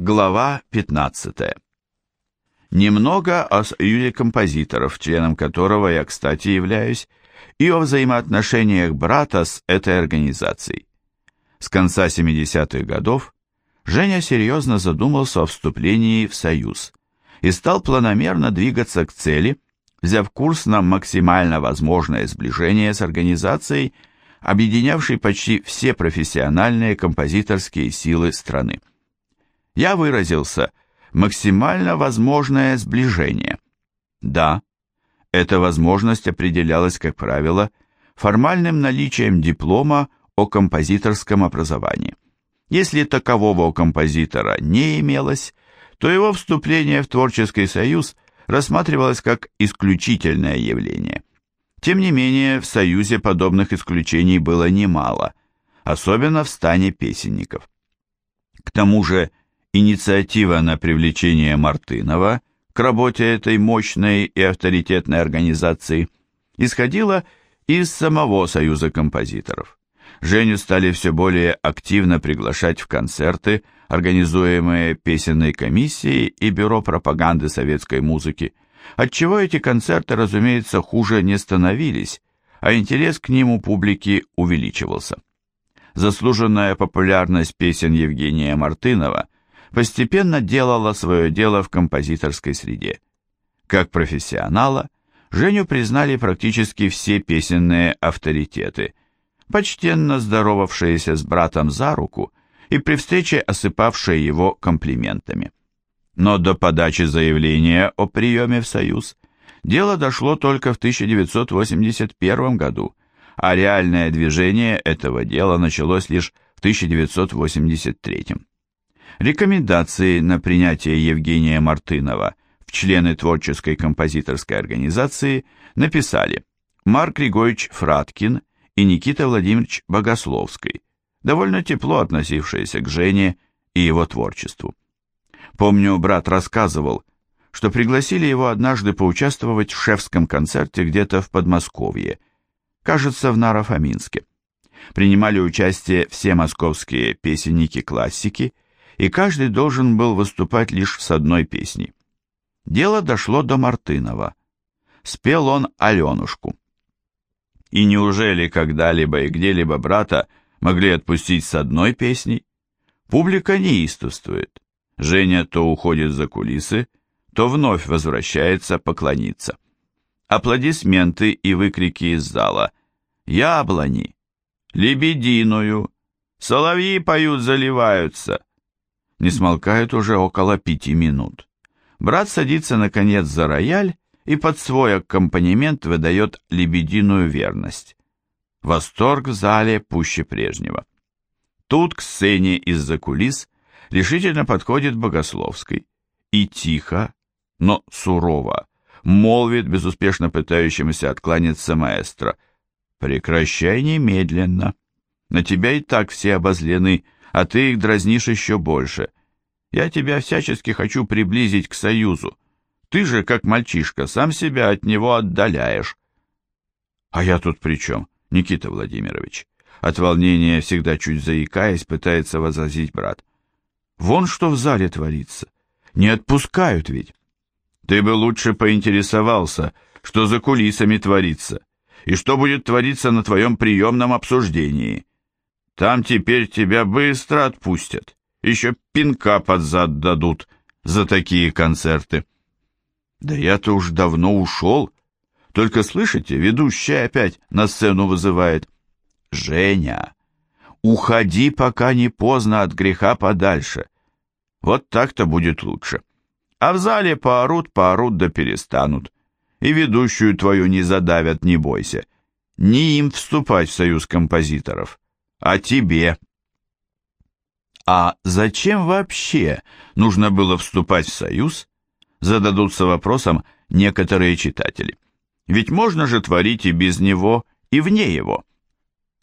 Глава 15. Немного о союзе композиторов, членом которого я, кстати, являюсь, и о взаимоотношениях брата с этой организацией. С конца 70-х годов Женя серьезно задумался о вступлении в союз и стал планомерно двигаться к цели, взяв курс на максимально возможное сближение с организацией, объединявшей почти все профессиональные композиторские силы страны я выразился максимально возможное сближение. Да, эта возможность определялась, как правило, формальным наличием диплома о композиторском образовании. Если такового у композитора не имелось, то его вступление в творческий союз рассматривалось как исключительное явление. Тем не менее, в союзе подобных исключений было немало, особенно в стане песенников. К тому же, инициатива на привлечение Мартынова к работе этой мощной и авторитетной организации исходила из самого Союза композиторов. Женю стали все более активно приглашать в концерты, организуемые песенной комиссией и Бюро пропаганды советской музыки, отчего эти концерты, разумеется, хуже не становились, а интерес к ним у публики увеличивался. Заслуженная популярность песен Евгения Мартынова – постепенно делала свое дело в композиторской среде. Как профессионала, Женю признали практически все песенные авторитеты, почтенно здоровавшиеся с братом за руку и при встрече осыпавшие его комплиментами. Но до подачи заявления о приеме в Союз дело дошло только в 1981 году, а реальное движение этого дела началось лишь в 1983. Рекомендации на принятие Евгения Мартынова в члены творческой композиторской организации написали Марк Григорьевич Фраткин и Никита Владимирович Богословский, довольно тепло относившиеся к Жене и его творчеству. Помню, брат рассказывал, что пригласили его однажды поучаствовать в шефском концерте где-то в Подмосковье, кажется, в Нарофаминске. Принимали участие все московские песенники-классики – и каждый должен был выступать лишь с одной песней. Дело дошло до Мартынова. Спел он Аленушку. И неужели когда-либо и где-либо брата могли отпустить с одной песней? Публика неистовствует. Женя то уходит за кулисы, то вновь возвращается поклониться. Аплодисменты и выкрики из зала. «Яблони! Лебединую! Соловьи поют, заливаются!» Не смолкают уже около пяти минут. Брат садится, наконец, за рояль и под свой аккомпанемент выдает лебединую верность. Восторг в зале пуще прежнего. Тут к сцене из-за кулис решительно подходит Богословский и тихо, но сурово, молвит безуспешно пытающемуся откланяться маэстро. «Прекращай немедленно. На тебя и так все обозлены, — а ты их дразнишь еще больше. Я тебя всячески хочу приблизить к союзу. Ты же, как мальчишка, сам себя от него отдаляешь. А я тут при чем, Никита Владимирович? От волнения, всегда чуть заикаясь, пытается возразить брат. Вон что в зале творится. Не отпускают ведь. Ты бы лучше поинтересовался, что за кулисами творится, и что будет твориться на твоем приемном обсуждении. Там теперь тебя быстро отпустят. Еще пинка под зад дадут за такие концерты. Да я-то уж давно ушел. Только слышите, ведущая опять на сцену вызывает. Женя, уходи, пока не поздно от греха подальше. Вот так-то будет лучше. А в зале поорут, поорут да перестанут. И ведущую твою не задавят, не бойся. Не им вступать в союз композиторов а тебе. А зачем вообще нужно было вступать в союз? Зададутся вопросом некоторые читатели. Ведь можно же творить и без него, и вне его.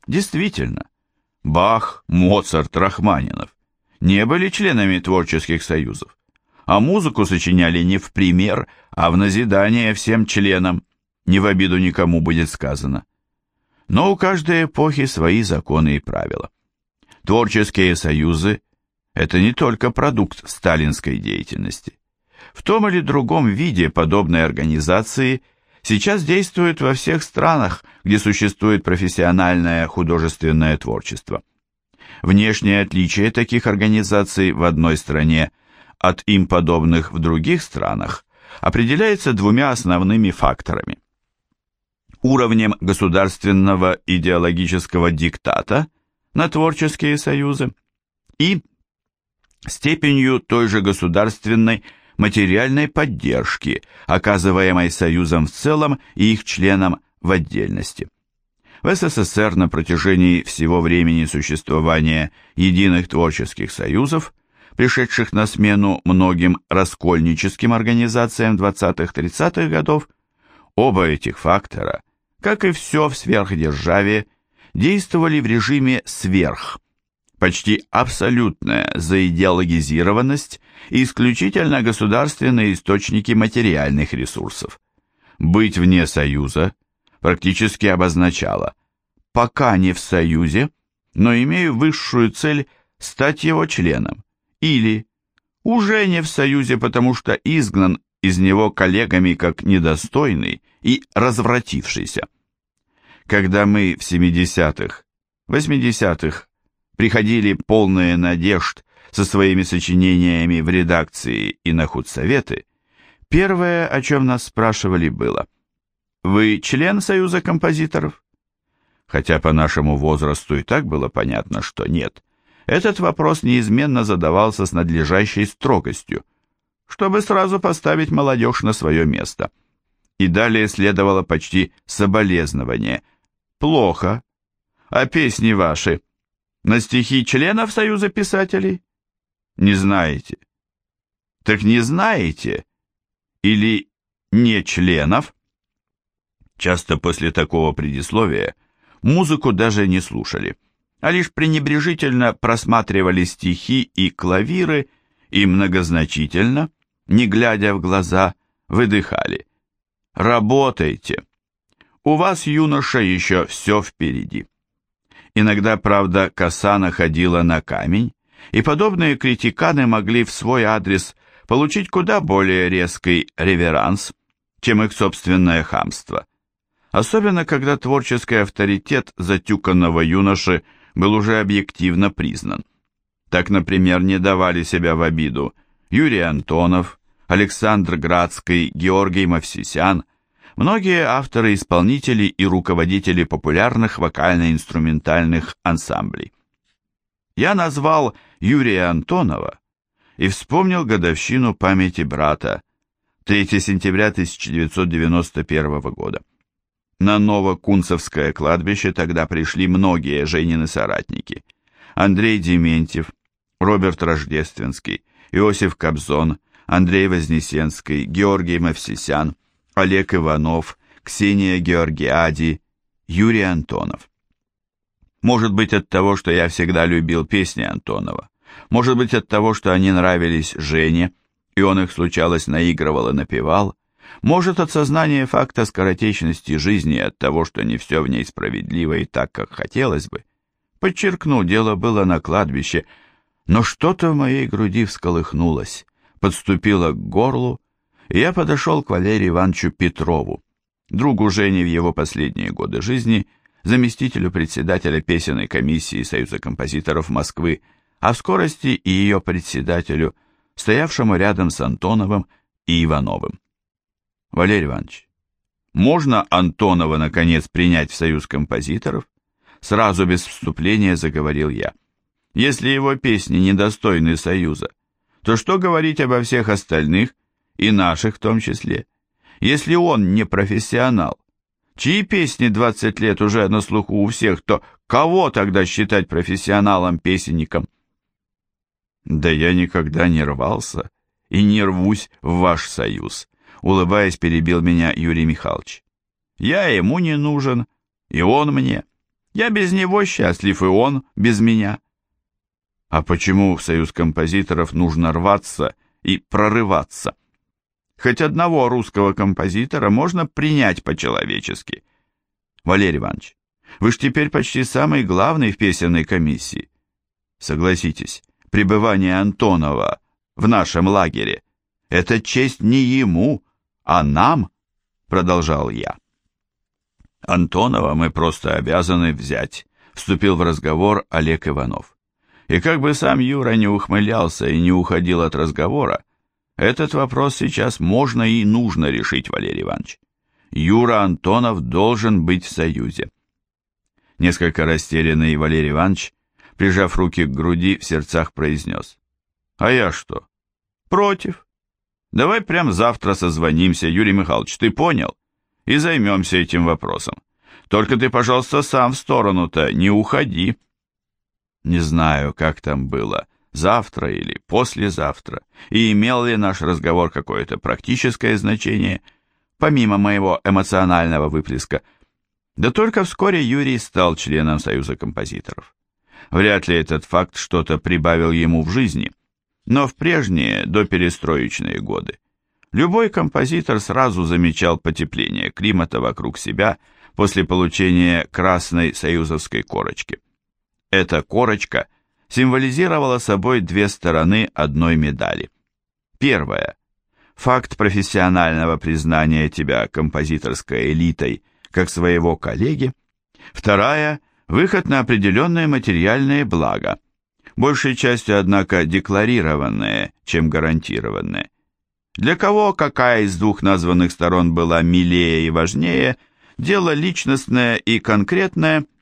Действительно, Бах, Моцарт, Рахманинов не были членами творческих союзов, а музыку сочиняли не в пример, а в назидание всем членам, не в обиду никому будет сказано. Но у каждой эпохи свои законы и правила. Творческие союзы это не только продукт сталинской деятельности. В том или другом виде подобные организации сейчас действуют во всех странах, где существует профессиональное художественное творчество. Внешнее отличие таких организаций в одной стране от им подобных в других странах определяется двумя основными факторами. Уровнем государственного идеологического диктата на творческие союзы и степенью той же государственной материальной поддержки, оказываемой Союзом в целом и их членам в отдельности. В СССР на протяжении всего времени существования единых творческих союзов, пришедших на смену многим раскольническим организациям 20-30-х годов, оба этих фактора, как и все в сверхдержаве, действовали в режиме «сверх», почти абсолютная заидеологизированность и исключительно государственные источники материальных ресурсов. Быть вне Союза практически обозначало «пока не в Союзе, но имею высшую цель стать его членом» или «уже не в Союзе, потому что изгнан из него коллегами как недостойный и развратившийся». Когда мы в 70-х, 80-х приходили полные надежд со своими сочинениями в редакции и на худсоветы, первое, о чем нас спрашивали, было «Вы член Союза композиторов?» Хотя по нашему возрасту и так было понятно, что нет. Этот вопрос неизменно задавался с надлежащей строгостью, чтобы сразу поставить молодежь на свое место. И далее следовало почти соболезнование. «Плохо. А песни ваши?» На стихи членов Союза писателей? Не знаете. Так не знаете? Или не членов? Часто после такого предисловия музыку даже не слушали, а лишь пренебрежительно просматривали стихи и клавиры и многозначительно, не глядя в глаза, выдыхали. «Работайте! У вас, юноша, еще все впереди!» Иногда, правда, коса находила на камень, и подобные критиканы могли в свой адрес получить куда более резкий реверанс, чем их собственное хамство. Особенно, когда творческий авторитет затюканного юноши был уже объективно признан. Так, например, не давали себя в обиду Юрий Антонов, Александр Градский, Георгий Мавсисян – Многие авторы-исполнители и руководители популярных вокально-инструментальных ансамблей. Я назвал Юрия Антонова и вспомнил годовщину памяти брата, 3 сентября 1991 года. На Новокунцевское кладбище тогда пришли многие Женины соратники. Андрей Дементьев, Роберт Рождественский, Иосиф Кобзон, Андрей Вознесенский, Георгий Мавсисян, Олег Иванов, Ксения Георгиади, Юрий Антонов. Может быть от того, что я всегда любил песни Антонова. Может быть от того, что они нравились Жене, и он их случалось наигрывал и напевал. Может от сознания факта скоротечности жизни от того, что не все в ней справедливо и так, как хотелось бы. Подчеркну, дело было на кладбище, но что-то в моей груди всколыхнулось, подступило к горлу, я подошел к Валерию Ивановичу Петрову, другу Жени в его последние годы жизни, заместителю председателя песенной комиссии Союза композиторов Москвы, а в скорости и ее председателю, стоявшему рядом с Антоновым и Ивановым. Валерий Иванович, можно Антонова, наконец, принять в Союз композиторов? Сразу без вступления заговорил я. Если его песни недостойны Союза, то что говорить обо всех остальных, и наших в том числе. Если он не профессионал, чьи песни 20 лет уже на слуху у всех, то кого тогда считать профессионалом-песенником? Да я никогда не рвался и не рвусь в ваш союз, улыбаясь, перебил меня Юрий Михайлович. Я ему не нужен, и он мне. Я без него счастлив, и он без меня. А почему в союз композиторов нужно рваться и прорываться? Хоть одного русского композитора можно принять по-человечески. Валерий Иванович, вы ж теперь почти самый главный в песенной комиссии. Согласитесь, пребывание Антонова в нашем лагере. Это честь не ему, а нам, продолжал я. Антонова мы просто обязаны взять, вступил в разговор Олег Иванов. И как бы сам Юра не ухмылялся и не уходил от разговора, этот вопрос сейчас можно и нужно решить, Валерий Иванович. Юра Антонов должен быть в Союзе. Несколько растерянный Валерий Иванович, прижав руки к груди, в сердцах произнес. А я что? Против. Давай прям завтра созвонимся, Юрий Михайлович, ты понял? И займемся этим вопросом. Только ты, пожалуйста, сам в сторону-то не уходи. Не знаю, как там было, завтра или послезавтра, и имел ли наш разговор какое-то практическое значение, помимо моего эмоционального выплеска. Да только вскоре Юрий стал членом Союза композиторов. Вряд ли этот факт что-то прибавил ему в жизни, но в прежние, доперестроечные годы, любой композитор сразу замечал потепление климата вокруг себя после получения красной союзовской корочки. Эта корочка символизировала собой две стороны одной медали. Первая – факт профессионального признания тебя композиторской элитой как своего коллеги. Вторая – выход на определенные материальные блага, большей частью, однако, декларированные, чем гарантированные. Для кого какая из двух названных сторон была милее и важнее – дело личностное и конкретное –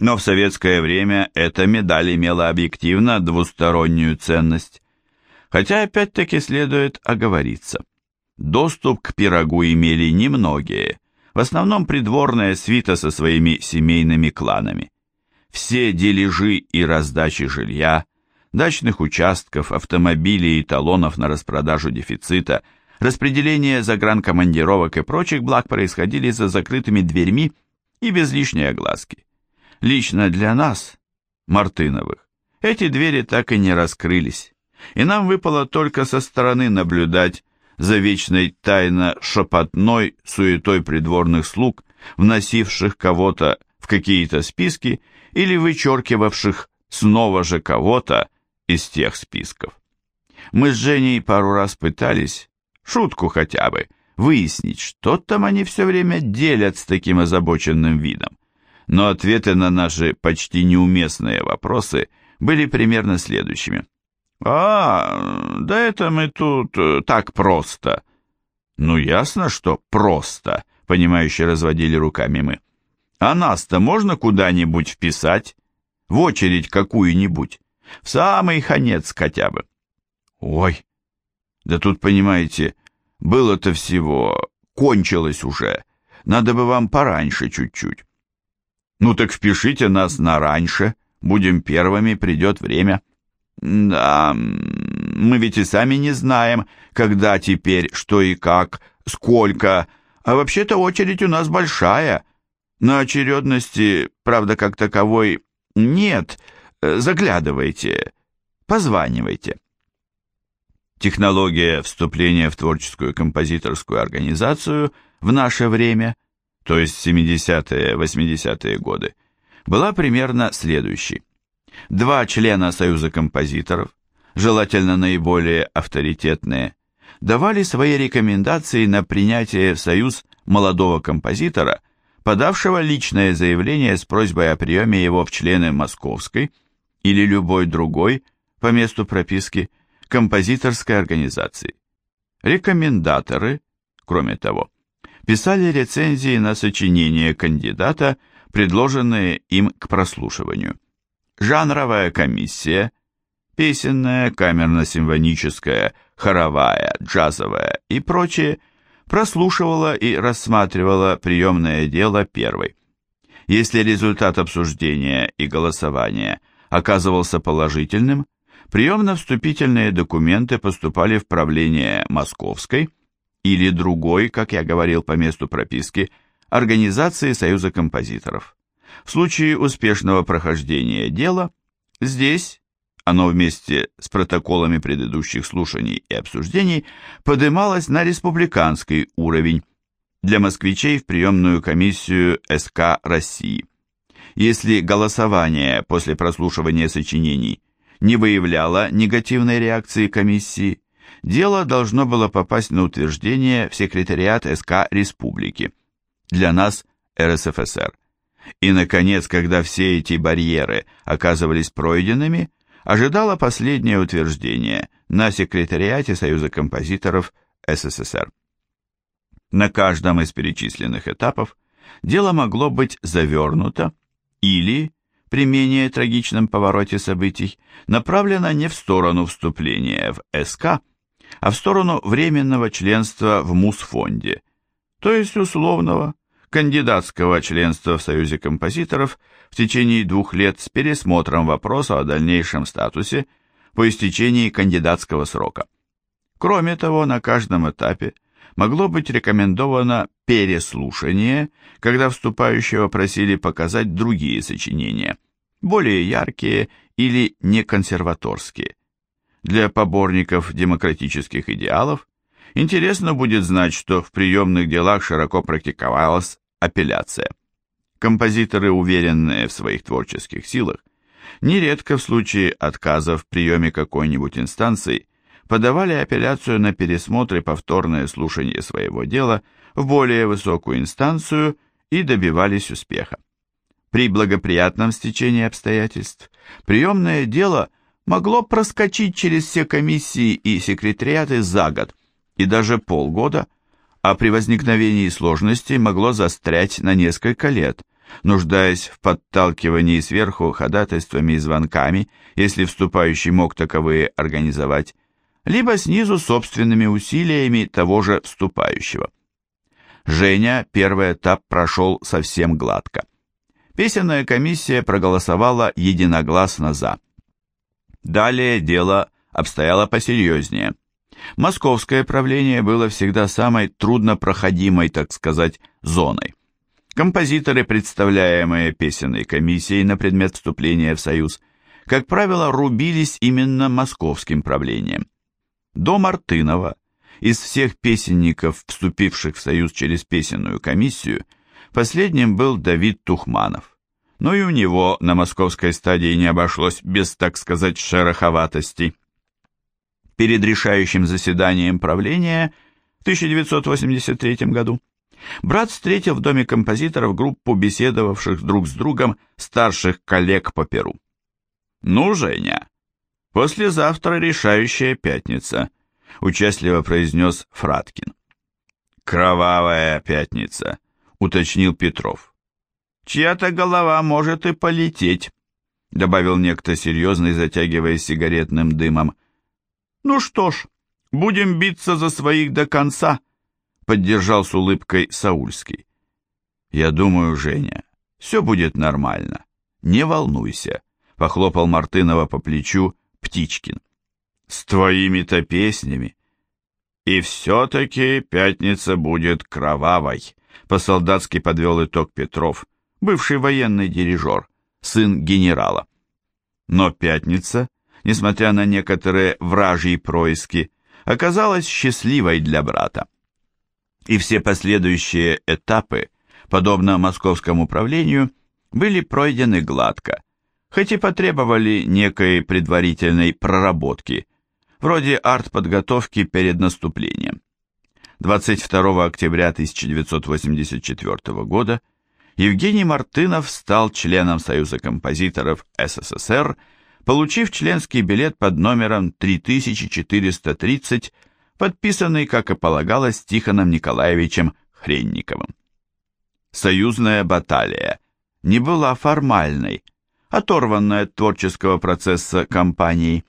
но в советское время эта медаль имела объективно двустороннюю ценность. Хотя опять-таки следует оговориться. Доступ к пирогу имели немногие, в основном придворная свита со своими семейными кланами. Все дележи и раздачи жилья, дачных участков, автомобилей и талонов на распродажу дефицита, распределение загранкомандировок и прочих благ происходили за закрытыми дверьми и без лишней огласки. Лично для нас, Мартыновых, эти двери так и не раскрылись, и нам выпало только со стороны наблюдать за вечной тайно-шепотной суетой придворных слуг, вносивших кого-то в какие-то списки или вычеркивавших снова же кого-то из тех списков. Мы с Женей пару раз пытались, шутку хотя бы, выяснить, что там они все время делят с таким озабоченным видом но ответы на наши почти неуместные вопросы были примерно следующими. «А, да это мы тут э, так просто». «Ну, ясно, что просто», — понимающе разводили руками мы. «А нас-то можно куда-нибудь вписать? В очередь какую-нибудь? В самый конец хотя бы?» «Ой, да тут, понимаете, было-то всего, кончилось уже. Надо бы вам пораньше чуть-чуть». Ну так впишите нас на раньше, будем первыми, придет время. Да, мы ведь и сами не знаем, когда теперь, что и как, сколько. А вообще-то очередь у нас большая. На очередности, правда, как таковой нет. Заглядывайте, позванивайте. Технология вступления в творческую композиторскую организацию в наше время – то есть 70-е, 80-е годы, была примерно следующей. Два члена Союза композиторов, желательно наиболее авторитетные, давали свои рекомендации на принятие в Союз молодого композитора, подавшего личное заявление с просьбой о приеме его в члены Московской или любой другой, по месту прописки, композиторской организации. Рекомендаторы, кроме того, писали рецензии на сочинения кандидата, предложенные им к прослушиванию. Жанровая комиссия, песенная, камерно-симфоническая, хоровая, джазовая и прочее, прослушивала и рассматривала приемное дело первой. Если результат обсуждения и голосования оказывался положительным, приемно-вступительные документы поступали в правление Московской, или другой, как я говорил по месту прописки, организации Союза композиторов. В случае успешного прохождения дела, здесь оно вместе с протоколами предыдущих слушаний и обсуждений подымалось на республиканский уровень для москвичей в приемную комиссию СК России. Если голосование после прослушивания сочинений не выявляло негативной реакции комиссии, дело должно было попасть на утверждение в секретариат СК Республики, для нас РСФСР. И, наконец, когда все эти барьеры оказывались пройденными, ожидало последнее утверждение на секретариате Союза композиторов СССР. На каждом из перечисленных этапов дело могло быть завернуто или, при менее трагичном повороте событий, направлено не в сторону вступления в СК, а в сторону временного членства в Мусфонде, то есть условного кандидатского членства в Союзе композиторов в течение двух лет с пересмотром вопроса о дальнейшем статусе по истечении кандидатского срока. Кроме того, на каждом этапе могло быть рекомендовано переслушание, когда вступающего просили показать другие сочинения, более яркие или неконсерваторские. Для поборников демократических идеалов интересно будет знать, что в приемных делах широко практиковалась апелляция. Композиторы, уверенные в своих творческих силах, нередко в случае отказа в приеме какой-нибудь инстанции подавали апелляцию на пересмотр и повторное слушание своего дела в более высокую инстанцию и добивались успеха. При благоприятном стечении обстоятельств приемное дело могло проскочить через все комиссии и секретариаты за год и даже полгода, а при возникновении сложностей могло застрять на несколько лет, нуждаясь в подталкивании сверху ходатайствами и звонками, если вступающий мог таковые организовать, либо снизу собственными усилиями того же вступающего. Женя первый этап прошел совсем гладко. Песенная комиссия проголосовала единогласно «за». Далее дело обстояло посерьезнее. Московское правление было всегда самой труднопроходимой, так сказать, зоной. Композиторы, представляемые песенной комиссией на предмет вступления в Союз, как правило, рубились именно московским правлением. До Мартынова из всех песенников, вступивших в Союз через песенную комиссию, последним был Давид Тухманов. Но и у него на московской стадии не обошлось без, так сказать, шероховатостей. Перед решающим заседанием правления в 1983 году брат встретил в доме композиторов группу беседовавших друг с другом старших коллег по Перу. «Ну, Женя, послезавтра решающая пятница», — участливо произнес Фраткин. «Кровавая пятница», — уточнил Петров. «Чья-то голова может и полететь», — добавил некто серьезный, затягиваясь сигаретным дымом. «Ну что ж, будем биться за своих до конца», — поддержал с улыбкой Саульский. «Я думаю, Женя, все будет нормально. Не волнуйся», — похлопал Мартынова по плечу Птичкин. «С твоими-то песнями». «И все-таки пятница будет кровавой», — по-солдатски подвел итог Петров, бывший военный дирижер, сын генерала. Но пятница несмотря на некоторые вражьи происки, оказалась счастливой для брата. И все последующие этапы, подобно московскому правлению, были пройдены гладко, хоть и потребовали некой предварительной проработки, вроде артподготовки перед наступлением. 22 октября 1984 года Евгений Мартынов стал членом Союза композиторов СССР получив членский билет под номером 3430, подписанный, как и полагалось, Тихоном Николаевичем Хренниковым. Союзная баталия не была формальной, оторванной от творческого процесса кампании.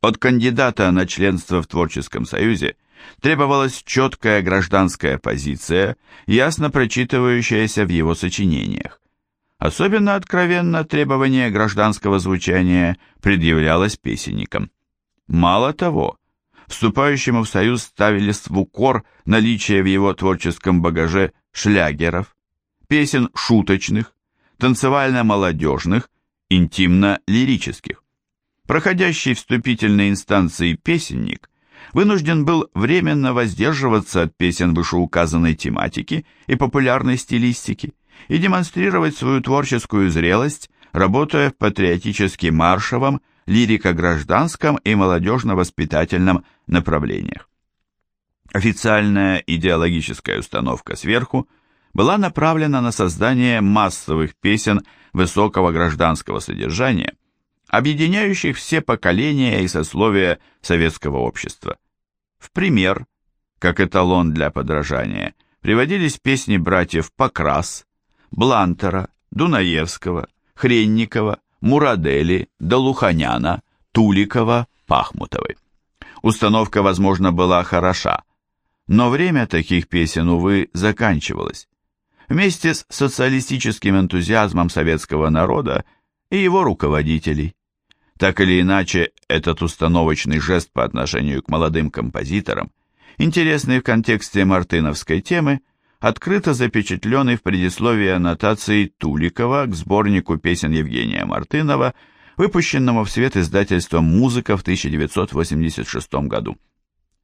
От кандидата на членство в Творческом Союзе требовалась четкая гражданская позиция, ясно прочитывающаяся в его сочинениях. Особенно откровенно требование гражданского звучания предъявлялось песенникам. Мало того, вступающему в союз ставились в укор наличие в его творческом багаже шлягеров, песен шуточных, танцевально-молодежных, интимно-лирических. Проходящий вступительные инстанции песенник вынужден был временно воздерживаться от песен вышеуказанной тематики и популярной стилистики, и демонстрировать свою творческую зрелость, работая в патриотически маршевом, лирико-гражданском и молодежно-воспитательном направлениях. Официальная идеологическая установка сверху была направлена на создание массовых песен высокого гражданского содержания, объединяющих все поколения и сословия советского общества. В пример, как эталон для подражания, приводились песни братьев Покрас, Блантера, Дунаевского, Хренникова, Мурадели, Долуханяна, Туликова, Пахмутовой. Установка, возможно, была хороша, но время таких песен, увы, заканчивалось. Вместе с социалистическим энтузиазмом советского народа и его руководителей. Так или иначе, этот установочный жест по отношению к молодым композиторам, интересный в контексте мартыновской темы, открыто запечатленный в предисловии аннотации Туликова к сборнику песен Евгения Мартынова, выпущенному в свет издательством «Музыка» в 1986 году.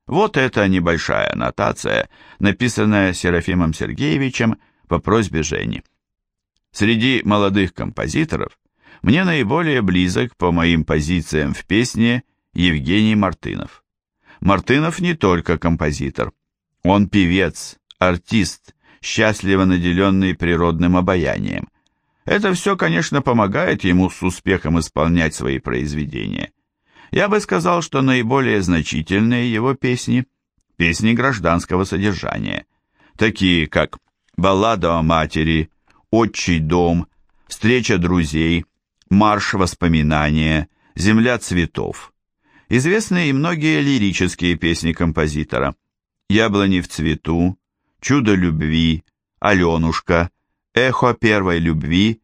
Вот эта небольшая аннотация, написанная Серафимом Сергеевичем по просьбе Жени. Среди молодых композиторов мне наиболее близок по моим позициям в песне Евгений Мартынов. Мартынов не только композитор. Он певец, артист, счастливо наделенный природным обаянием. Это все, конечно, помогает ему с успехом исполнять свои произведения. Я бы сказал, что наиболее значительные его песни – песни гражданского содержания, такие как «Баллада о матери», «Отчий дом», «Встреча друзей», «Марш воспоминания», «Земля цветов». Известны и многие лирические песни композитора «Яблони в цвету», «Чудо любви», «Аленушка», «Эхо первой любви»,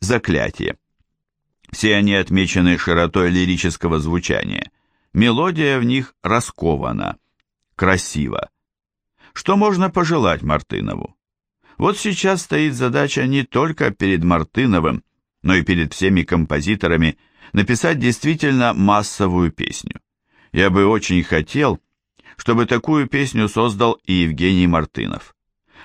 «Заклятие». Все они отмечены широтой лирического звучания. Мелодия в них раскована, красива. Что можно пожелать Мартынову? Вот сейчас стоит задача не только перед Мартыновым, но и перед всеми композиторами написать действительно массовую песню. Я бы очень хотел, чтобы такую песню создал и Евгений Мартынов.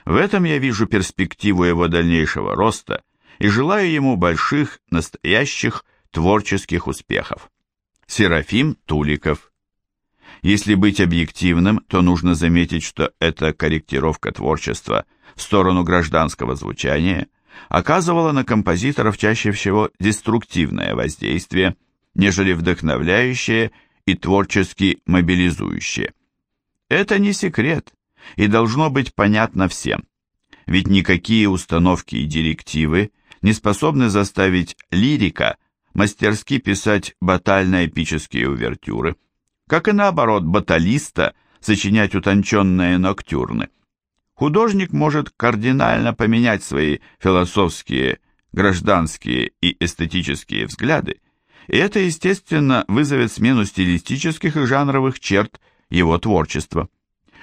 В этом я вижу перспективу его дальнейшего роста и желаю ему больших, настоящих творческих успехов. Серафим Туликов. Если быть объективным, то нужно заметить, что эта корректировка творчества в сторону гражданского звучания оказывала на композиторов чаще всего деструктивное воздействие, нежели вдохновляющее и творчески мобилизующее. Это не секрет и должно быть понятно всем, ведь никакие установки и директивы не способны заставить лирика мастерски писать батально-эпические увертюры, как и наоборот баталиста сочинять утонченные ноктюрны. Художник может кардинально поменять свои философские, гражданские и эстетические взгляды, и это, естественно, вызовет смену стилистических и жанровых черт его творчества.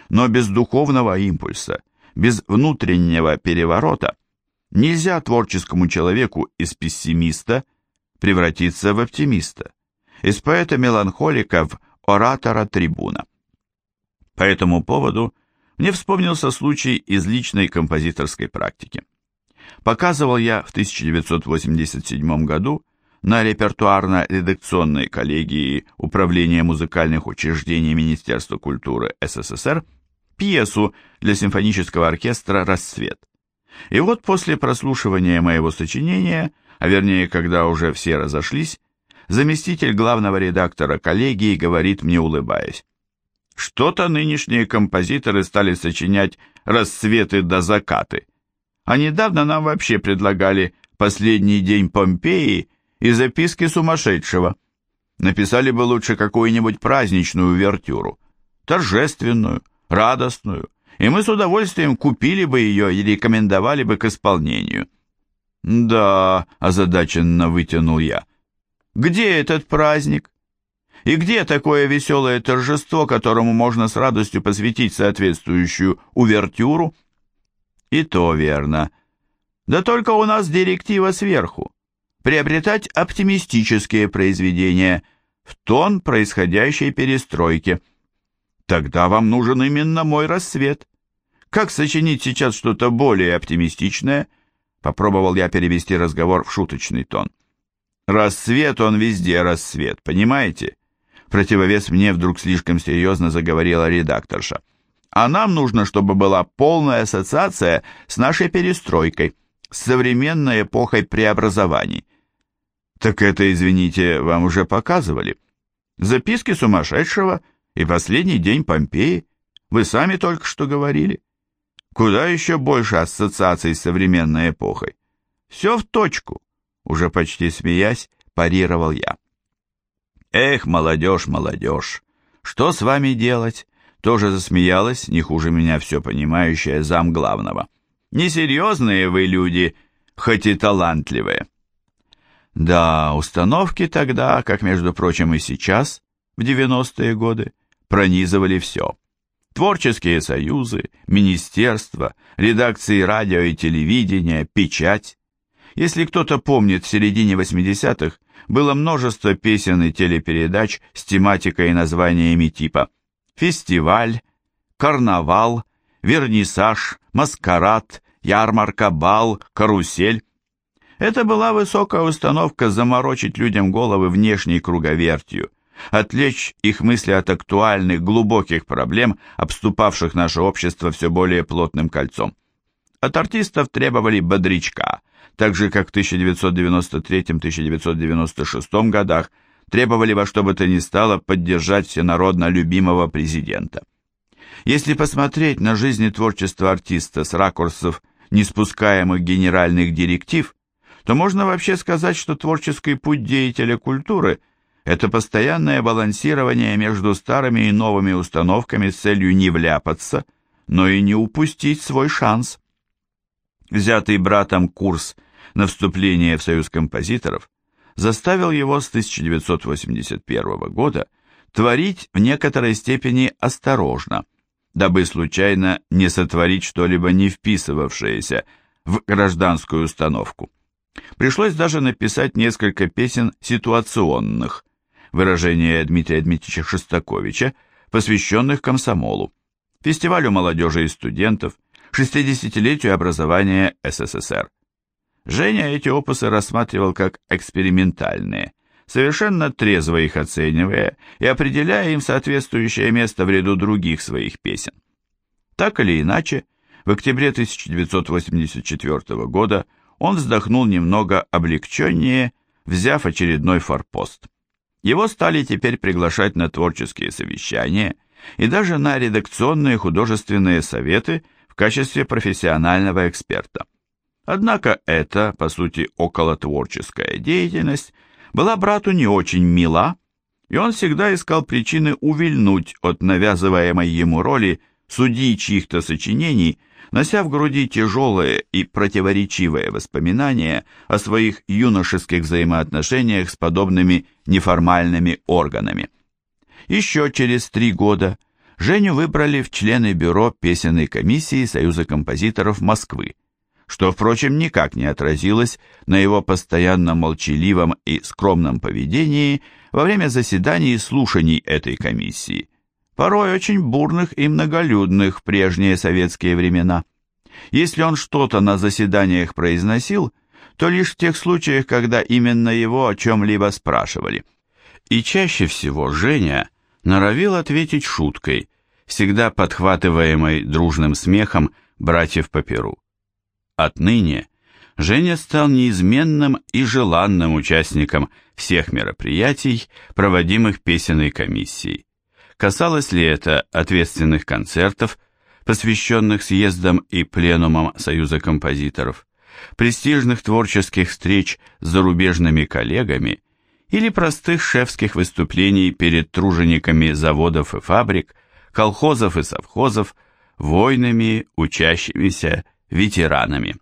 Но без духовного импульса, без внутреннего переворота – Нельзя творческому человеку из пессимиста превратиться в оптимиста, из поэта-меланхолика в оратора-трибуна. По этому поводу мне вспомнился случай из личной композиторской практики. Показывал я в 1987 году на репертуарно-редакционной коллегии Управления музыкальных учреждений Министерства культуры СССР пьесу для симфонического оркестра «Рассвет». И вот после прослушивания моего сочинения, а вернее, когда уже все разошлись, заместитель главного редактора коллегии говорит мне, улыбаясь, что-то нынешние композиторы стали сочинять рассветы до закаты. А недавно нам вообще предлагали «Последний день Помпеи» и записки сумасшедшего. Написали бы лучше какую-нибудь праздничную вертюру, торжественную, радостную, и мы с удовольствием купили бы ее и рекомендовали бы к исполнению. «Да», — озадаченно вытянул я, — «где этот праздник? И где такое веселое торжество, которому можно с радостью посвятить соответствующую увертюру?» «И то верно. Да только у нас директива сверху. Приобретать оптимистические произведения в тон происходящей перестройки». Тогда вам нужен именно мой рассвет. Как сочинить сейчас что-то более оптимистичное? Попробовал я перевести разговор в шуточный тон. Рассвет он везде рассвет, понимаете? Противовес мне вдруг слишком серьезно заговорила редакторша. А нам нужно, чтобы была полная ассоциация с нашей перестройкой, с современной эпохой преобразований. Так это, извините, вам уже показывали. Записки сумасшедшего и последний день Помпеи. Вы сами только что говорили. Куда еще больше ассоциаций с современной эпохой? Все в точку. Уже почти смеясь, парировал я. Эх, молодежь, молодежь, что с вами делать? Тоже засмеялась, не хуже меня все понимающая зам главного. Несерьезные вы люди, хоть и талантливые. Да, установки тогда, как, между прочим, и сейчас, в 90-е годы, пронизывали все. Творческие союзы, министерства, редакции радио и телевидения, печать. Если кто-то помнит, в середине 80-х было множество песен и телепередач с тематикой и названиями типа «Фестиваль», «Карнавал», «Вернисаж», «Маскарад», «Ярмарка», «Бал», «Карусель». Это была высокая установка заморочить людям головы внешней круговертью, отвлечь их мысли от актуальных, глубоких проблем, обступавших наше общество все более плотным кольцом. От артистов требовали бодрячка, так же, как в 1993-1996 годах требовали во что бы то ни стало поддержать всенародно любимого президента. Если посмотреть на жизнь и творчество артиста с ракурсов неспускаемых генеральных директив, то можно вообще сказать, что творческий путь деятеля культуры – это постоянное балансирование между старыми и новыми установками с целью не вляпаться, но и не упустить свой шанс. Взятый братом курс на вступление в Союз композиторов заставил его с 1981 года творить в некоторой степени осторожно, дабы случайно не сотворить что-либо не вписывавшееся в гражданскую установку. Пришлось даже написать несколько песен ситуационных, выражение Дмитрия Дмитриевича Шостаковича, посвященных комсомолу, фестивалю молодежи и студентов, 60-летию образования СССР. Женя эти опусы рассматривал как экспериментальные, совершенно трезво их оценивая и определяя им соответствующее место в ряду других своих песен. Так или иначе, в октябре 1984 года он вздохнул немного облегченнее, взяв очередной форпост. Его стали теперь приглашать на творческие совещания и даже на редакционные художественные советы в качестве профессионального эксперта. Однако эта, по сути, околотворческая деятельность была брату не очень мила, и он всегда искал причины увильнуть от навязываемой ему роли судьи чьих-то сочинений нося в груди тяжелые и противоречивые воспоминания о своих юношеских взаимоотношениях с подобными неформальными органами. Еще через три года Женю выбрали в члены бюро песенной комиссии Союза композиторов Москвы, что, впрочем, никак не отразилось на его постоянно молчаливом и скромном поведении во время заседаний и слушаний этой комиссии – порой очень бурных и многолюдных в прежние советские времена. Если он что-то на заседаниях произносил, то лишь в тех случаях, когда именно его о чем-либо спрашивали. И чаще всего Женя норовил ответить шуткой, всегда подхватываемой дружным смехом братьев по перу. Отныне Женя стал неизменным и желанным участником всех мероприятий, проводимых песенной комиссией. Касалось ли это ответственных концертов, посвященных съездам и пленумам Союза композиторов, престижных творческих встреч с зарубежными коллегами или простых шефских выступлений перед тружениками заводов и фабрик, колхозов и совхозов, войнами, учащимися, ветеранами.